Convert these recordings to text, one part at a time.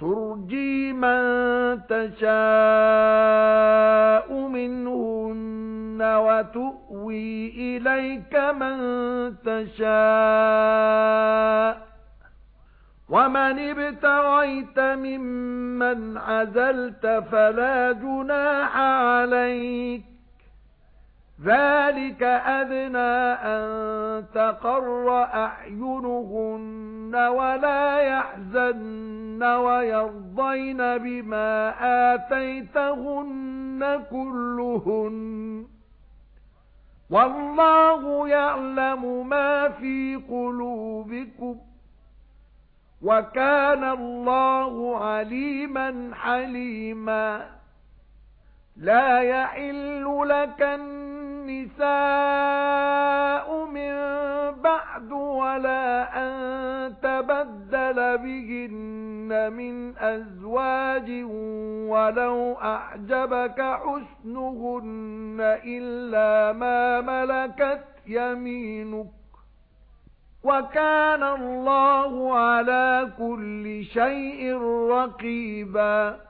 تُرْجِي مَن تَشَاءُ مِنْهُنَّ وَتُؤْوِي إِلَيْكَ مَن تَشَاءُ وَمَنِ ابْتَغَيْتَ مِمَّنْ عَزَلْتَ فَلَا جُنَاحَ عَلَيْكَ ذَلِكَ أَدْنَى أَن تَقَرَّ أَعْيُنُهُنَّ وَلَا يَحْزَنَّ وَيَرْضَيْنَ بِمَا آتَيْتَهُنَّ كُلُّهُنَّ وَاللَّهُ يَعْلَمُ مَا فِي قُلُوبِكُمْ وَكَانَ اللَّهُ عَلِيمًا حَلِيمًا لَا يَحِلُّ لَكَ النِّسَاءُ مِن بَعْدُ وَلَا أَن تَبَدَّلَ بِهِنَّ مِنْ أَزْوَاجٍ وَلَوْ أَعْجَبَكَ حُسْنُهُنَّ إِلَّا مَا مَلَكَتْ يَمِينُكَ. وَكَانَ اللَّهُ عَلَى كُلِّ شَيْءٍ رَقِيبًا.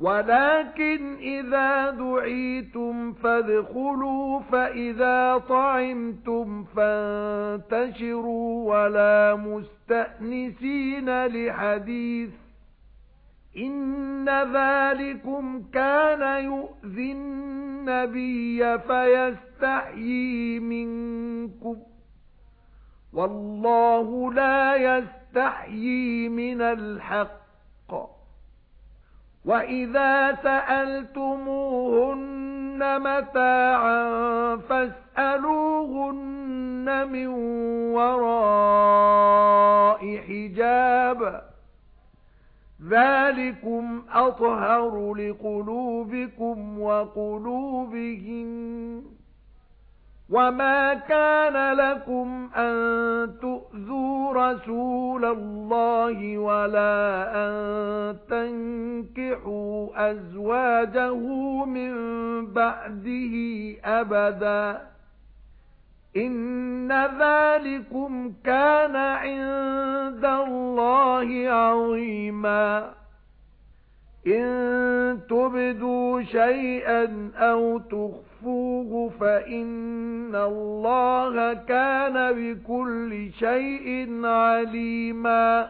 وَلَكِنْ إِذَا دُعِيتُمْ فَادْخُلُوا فَإِذَا طَعِمْتُمْ فَانتَشِرُوا وَلَا مُسْتَأْنِسِينَ لِحَدِيثٍ إِنَّ ذَلِكُمْ كَانَ يُؤْذِي النَّبِيَّ فَيَسْتَحْيِي مِنكُمْ وَاللَّهُ لَا يَسْتَحْيِي مِنَ الْحَقِّ وَإِذَا سَأَلْتُمُوهُنَّ مَتَاعًا فَاسْأَلُوهُنَّ مِنْ وَرَاءِ حِجَابٍ ذَلِكُمْ أَطْهَرُ لِقُلُوبِكُمْ وَقُلُوبِهِنَّ وَمَا كَانَ لَكُمْ أَن تُؤْذُوا رَسُولَ اللَّهِ وَلَا أَن تَنكِحُوا أَزْوَاجَهُ مِن بَعْدِهِ أَبَدًا. إِنَّ ذَلِكُمْ كَانَ عِندَ اللَّهِ عَظِيمًا. إِن تُبْدُوا شَيْئًا أَوْ تُخْفُوهُ فَإِنَّ اللَّهَ كَانَ بِكُلِّ شَيْءٍ عَلِيمًا